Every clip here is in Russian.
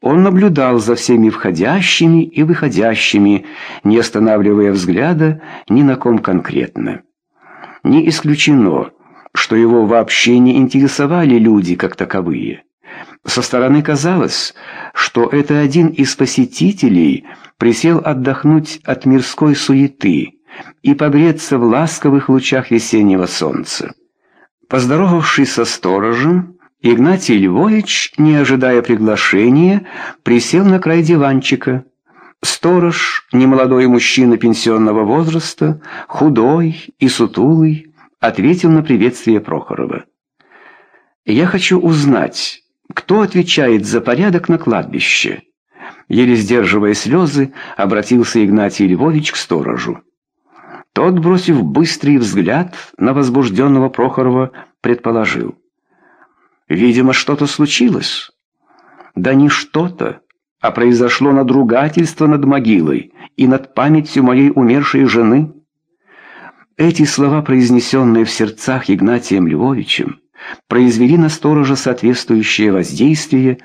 Он наблюдал за всеми входящими и выходящими, не останавливая взгляда ни на ком конкретно. Не исключено, что его вообще не интересовали люди как таковые. Со стороны казалось, что это один из посетителей присел отдохнуть от мирской суеты и погреться в ласковых лучах весеннего солнца. Поздоровавшись со сторожем, Игнатий Львович, не ожидая приглашения, присел на край диванчика. Сторож, немолодой мужчина пенсионного возраста, худой и сутулый, ответил на приветствие Прохорова. «Я хочу узнать, кто отвечает за порядок на кладбище?» Еле сдерживая слезы, обратился Игнатий Львович к сторожу. Тот, бросив быстрый взгляд на возбужденного Прохорова, предположил. Видимо, что-то случилось. Да не что-то, а произошло надругательство над могилой и над памятью моей умершей жены. Эти слова, произнесенные в сердцах Игнатием Львовичем, произвели на сторожа соответствующее воздействие,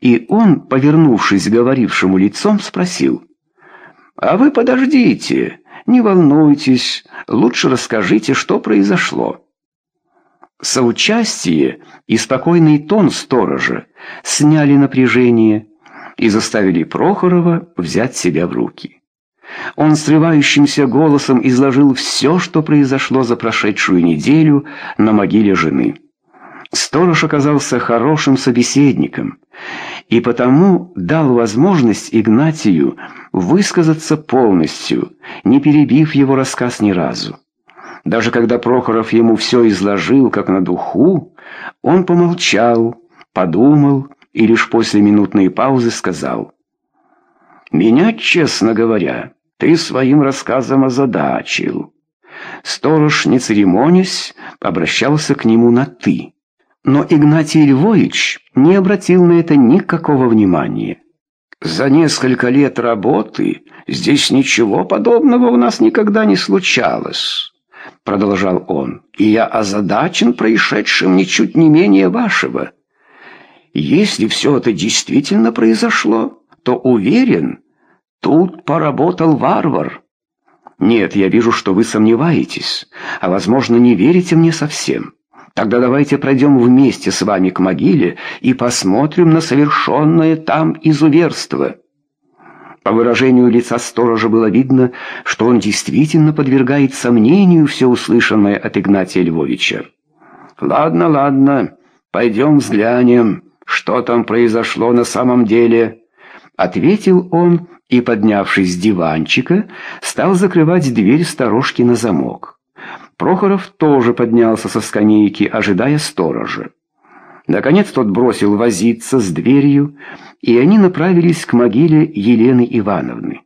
и он, повернувшись к говорившему лицом, спросил, «А вы подождите, не волнуйтесь, лучше расскажите, что произошло». Соучастие и спокойный тон сторожа сняли напряжение и заставили Прохорова взять себя в руки. Он срывающимся голосом изложил все, что произошло за прошедшую неделю на могиле жены. Сторож оказался хорошим собеседником и потому дал возможность Игнатию высказаться полностью, не перебив его рассказ ни разу. Даже когда Прохоров ему все изложил, как на духу, он помолчал, подумал и лишь после минутной паузы сказал. «Меня, честно говоря, ты своим рассказом озадачил». Сторож, не церемонясь, обращался к нему на «ты». Но Игнатий Львович не обратил на это никакого внимания. «За несколько лет работы здесь ничего подобного у нас никогда не случалось». — продолжал он, — «и я озадачен происшедшим ничуть не менее вашего. Если все это действительно произошло, то уверен, тут поработал варвар. Нет, я вижу, что вы сомневаетесь, а, возможно, не верите мне совсем. Тогда давайте пройдем вместе с вами к могиле и посмотрим на совершенное там изуверство». По выражению лица сторожа было видно, что он действительно подвергает сомнению все услышанное от Игнатия Львовича. «Ладно, ладно, пойдем взглянем, что там произошло на самом деле», — ответил он и, поднявшись с диванчика, стал закрывать дверь сторожки на замок. Прохоров тоже поднялся со скамейки, ожидая сторожа. Наконец тот бросил возиться с дверью, и они направились к могиле Елены Ивановны.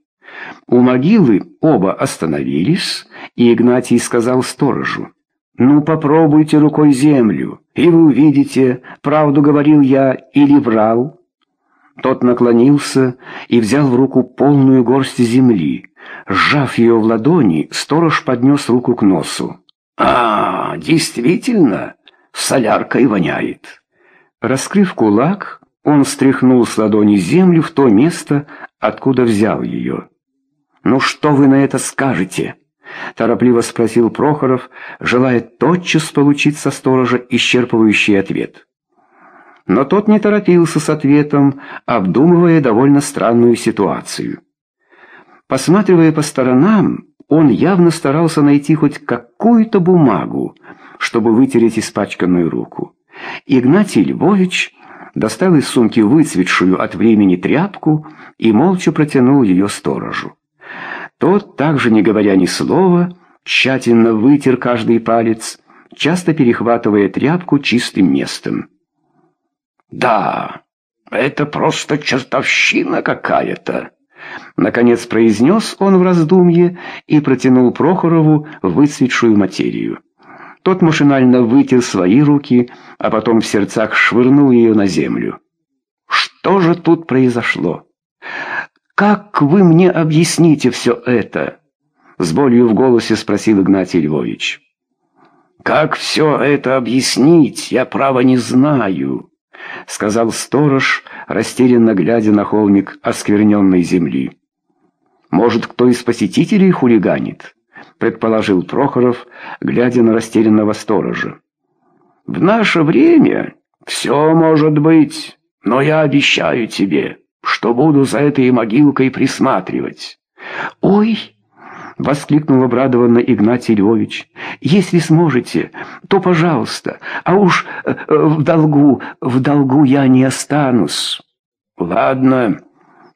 У могилы оба остановились, и Игнатий сказал сторожу, «Ну, попробуйте рукой землю, и вы увидите, правду говорил я или врал». Тот наклонился и взял в руку полную горсть земли. Сжав ее в ладони, сторож поднес руку к носу. «А, действительно, соляркой воняет». Раскрыв кулак, он стряхнул с ладони землю в то место, откуда взял ее. «Ну что вы на это скажете?» — торопливо спросил Прохоров, желая тотчас получить со сторожа исчерпывающий ответ. Но тот не торопился с ответом, обдумывая довольно странную ситуацию. Посматривая по сторонам, он явно старался найти хоть какую-то бумагу, чтобы вытереть испачканную руку. Игнатий Львович достал из сумки выцветшую от времени тряпку и молча протянул ее сторожу. Тот, также не говоря ни слова, тщательно вытер каждый палец, часто перехватывая тряпку чистым местом. «Да, это просто чертовщина какая-то!» Наконец произнес он в раздумье и протянул Прохорову выцветшую материю. Тот машинально вытер свои руки, а потом в сердцах швырнул ее на землю. «Что же тут произошло? Как вы мне объясните все это?» С болью в голосе спросил Игнатий Львович. «Как все это объяснить, я право не знаю», — сказал сторож, растерянно глядя на холмик оскверненной земли. «Может, кто из посетителей хулиганит?» — предположил Прохоров, глядя на растерянного сторожа. «В наше время все может быть, но я обещаю тебе, что буду за этой могилкой присматривать». «Ой!» — воскликнул обрадованно Игнатий Львович. «Если сможете, то пожалуйста, а уж э, в долгу, в долгу я не останусь». «Ладно,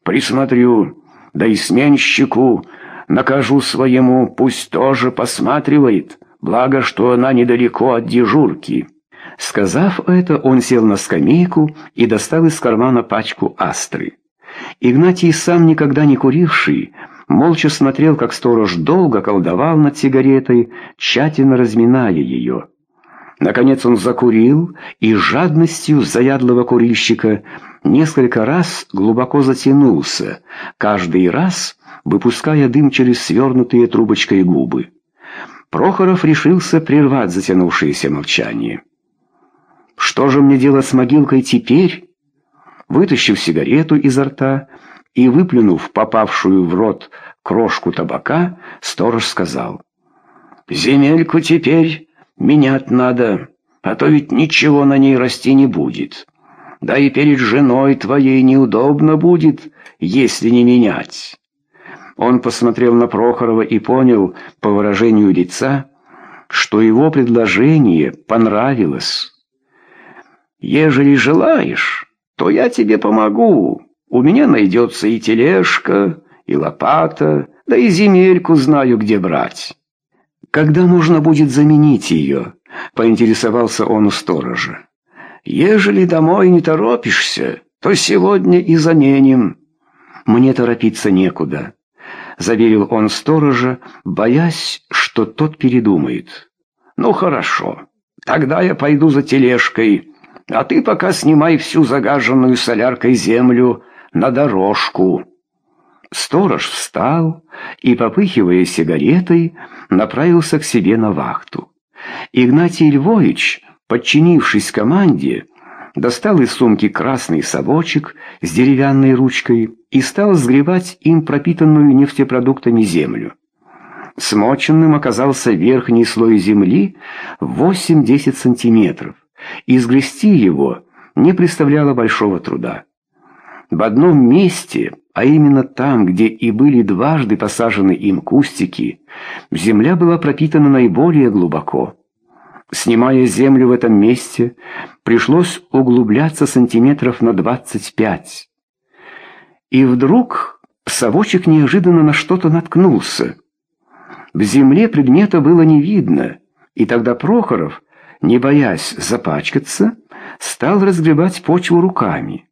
присмотрю, да и сменщику накажу своему, пусть тоже посматривает, благо, что она недалеко от дежурки». Сказав это, он сел на скамейку и достал из кармана пачку астры. Игнатий, сам никогда не куривший, молча смотрел, как сторож долго колдовал над сигаретой, тщательно разминая ее. Наконец он закурил и жадностью заядлого курильщика несколько раз глубоко затянулся, каждый раз выпуская дым через свернутые трубочкой губы. Прохоров решился прервать затянувшееся молчание. «Что же мне делать с могилкой теперь?» Вытащив сигарету изо рта, и, выплюнув попавшую в рот крошку табака, сторож сказал, «Земельку теперь менять надо, а то ведь ничего на ней расти не будет. Да и перед женой твоей неудобно будет, если не менять». Он посмотрел на Прохорова и понял по выражению лица, что его предложение понравилось. «Ежели желаешь, то я тебе помогу», у меня найдется и тележка, и лопата, да и земельку знаю, где брать. Когда можно будет заменить ее? Поинтересовался он у сторожа. Ежели домой не торопишься, то сегодня и заменим. Мне торопиться некуда, заверил он сторожа, боясь, что тот передумает. Ну хорошо, тогда я пойду за тележкой, а ты пока снимай всю загаженную соляркой землю, на дорожку». Сторож встал и, попыхивая сигаретой, направился к себе на вахту. Игнатий Львович, подчинившись команде, достал из сумки красный совочек с деревянной ручкой и стал сгребать им пропитанную нефтепродуктами землю. Смоченным оказался верхний слой земли 8-10 сантиметров, и сгрести его не представляло большого труда. В одном месте, а именно там, где и были дважды посажены им кустики, земля была пропитана наиболее глубоко. Снимая землю в этом месте, пришлось углубляться сантиметров на 25. И вдруг совочек неожиданно на что-то наткнулся. В земле предмета было не видно, и тогда Прохоров, не боясь запачкаться, стал разгребать почву руками.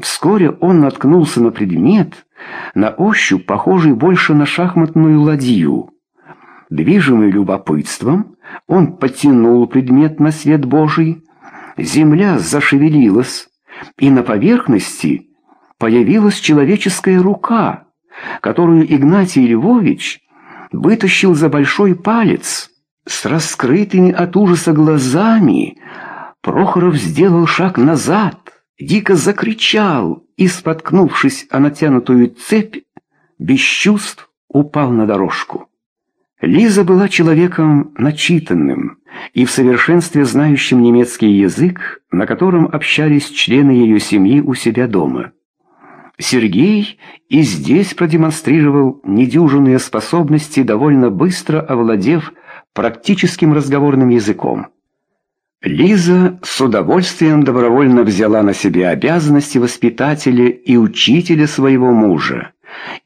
Вскоре он наткнулся на предмет, на ощупь похожий больше на шахматную ладью. Движимый любопытством, он потянул предмет на свет Божий, земля зашевелилась, и на поверхности появилась человеческая рука, которую Игнатий Львович вытащил за большой палец. С раскрытыми от ужаса глазами Прохоров сделал шаг назад дико закричал и, споткнувшись о натянутую цепь, без чувств упал на дорожку. Лиза была человеком начитанным и в совершенстве знающим немецкий язык, на котором общались члены ее семьи у себя дома. Сергей и здесь продемонстрировал недюжинные способности, довольно быстро овладев практическим разговорным языком. Лиза с удовольствием добровольно взяла на себя обязанности воспитателя и учителя своего мужа,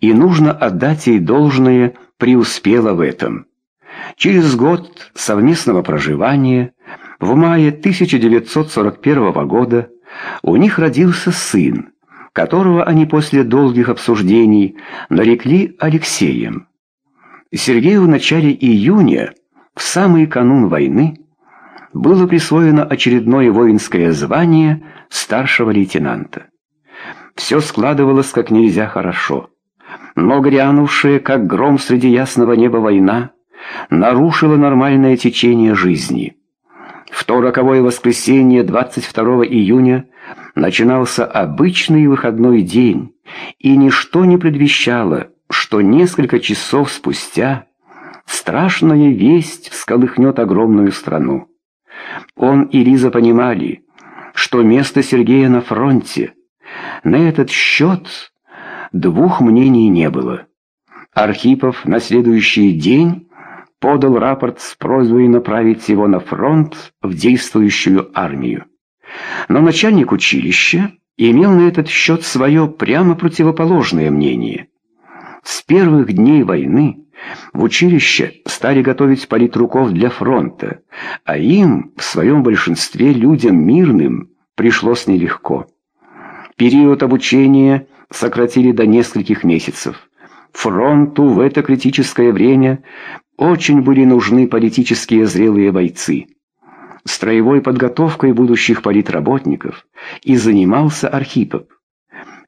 и нужно отдать ей должное, преуспела в этом. Через год совместного проживания, в мае 1941 года, у них родился сын, которого они после долгих обсуждений нарекли Алексеем. Сергею в начале июня, в самый канун войны, было присвоено очередное воинское звание старшего лейтенанта. Все складывалось как нельзя хорошо. Но грянувшая, как гром среди ясного неба война, нарушила нормальное течение жизни. В то роковое воскресенье 22 июня начинался обычный выходной день, и ничто не предвещало, что несколько часов спустя страшная весть всколыхнет огромную страну. Он и Лиза понимали, что место Сергея на фронте. На этот счет двух мнений не было. Архипов на следующий день подал рапорт с просьбой направить его на фронт в действующую армию. Но начальник училища имел на этот счет свое прямо противоположное мнение. С первых дней войны в училище стали готовить политруков для фронта, а им, в своем большинстве людям мирным, пришлось нелегко. Период обучения сократили до нескольких месяцев. Фронту в это критическое время очень были нужны политические зрелые бойцы. Строевой подготовкой будущих политработников и занимался Архипов.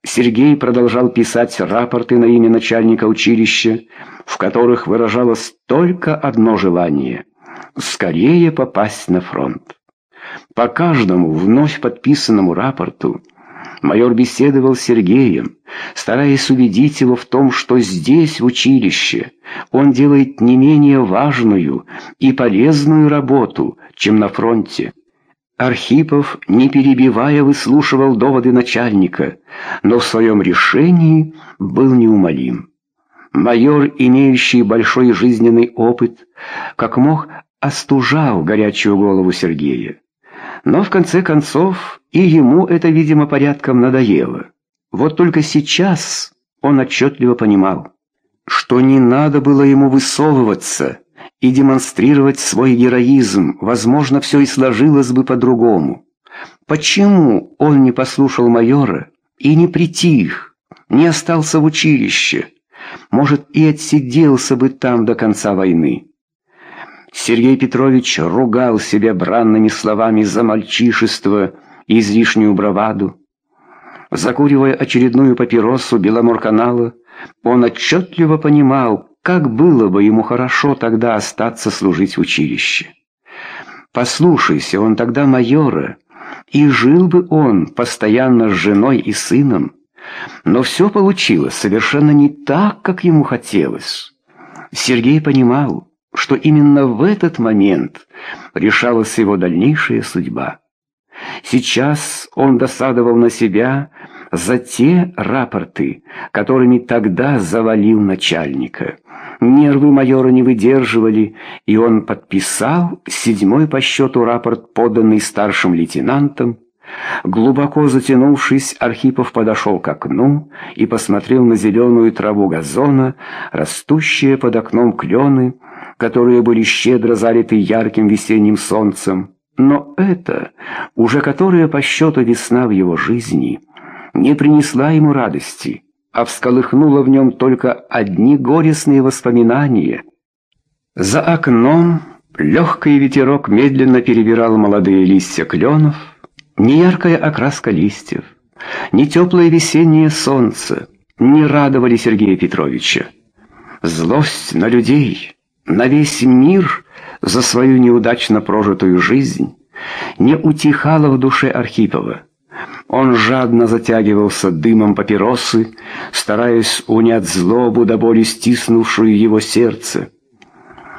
Сергей продолжал писать рапорты на имя начальника училища, в которых выражалось только одно желание – скорее попасть на фронт. По каждому вновь подписанному рапорту майор беседовал с Сергеем, стараясь убедить его в том, что здесь, в училище, он делает не менее важную и полезную работу, чем на фронте. Архипов, не перебивая, выслушивал доводы начальника, но в своем решении был неумолим. Майор, имеющий большой жизненный опыт, как мог, остужал горячую голову Сергея. Но в конце концов и ему это, видимо, порядком надоело. Вот только сейчас он отчетливо понимал, что не надо было ему высовываться и демонстрировать свой героизм, возможно, все и сложилось бы по-другому. Почему он не послушал майора и не притих, не остался в училище? Может, и отсиделся бы там до конца войны. Сергей Петрович ругал себя бранными словами за мальчишество излишнюю браваду. Закуривая очередную папиросу Беломорканала, он отчетливо понимал, как было бы ему хорошо тогда остаться служить в училище. Послушайся, он тогда майора, и жил бы он постоянно с женой и сыном, но все получилось совершенно не так, как ему хотелось. Сергей понимал, что именно в этот момент решалась его дальнейшая судьба. Сейчас он досадовал на себя за те рапорты, которыми тогда завалил начальника. Нервы майора не выдерживали, и он подписал седьмой по счету рапорт, поданный старшим лейтенантом. Глубоко затянувшись, Архипов подошел к окну и посмотрел на зеленую траву газона, растущие под окном клены, которые были щедро залиты ярким весенним солнцем. Но это, уже которая по счету весна в его жизни, не принесла ему радости, а всколыхнула в нем только одни горестные воспоминания. За окном легкий ветерок медленно перебирал молодые листья кленов, не яркая окраска листьев, не теплое весеннее солнце не радовали Сергея Петровича. Злость на людей — на весь мир за свою неудачно прожитую жизнь не утихала в душе Архипова. Он жадно затягивался дымом папиросы, стараясь унять злобу до боли стиснувшую его сердце.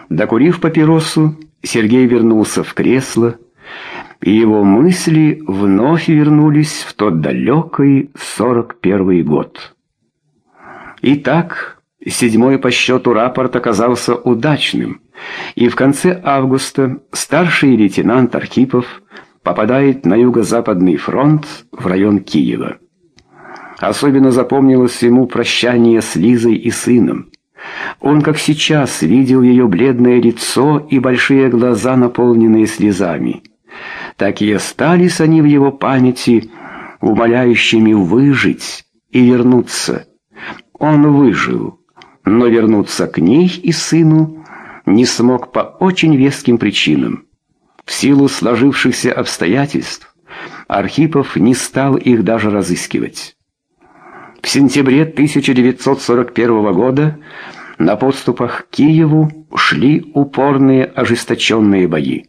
Докурив папиросу, Сергей вернулся в кресло, и его мысли вновь вернулись в тот далекий сорок первый год. Итак, Седьмой по счету рапорт оказался удачным, и в конце августа старший лейтенант Архипов попадает на юго-западный фронт в район Киева. Особенно запомнилось ему прощание с Лизой и сыном. Он, как сейчас, видел ее бледное лицо и большие глаза, наполненные слезами. Так и остались они в его памяти, умоляющими выжить и вернуться. Он выжил но вернуться к ней и сыну не смог по очень веским причинам. В силу сложившихся обстоятельств Архипов не стал их даже разыскивать. В сентябре 1941 года на подступах к Киеву шли упорные ожесточенные бои.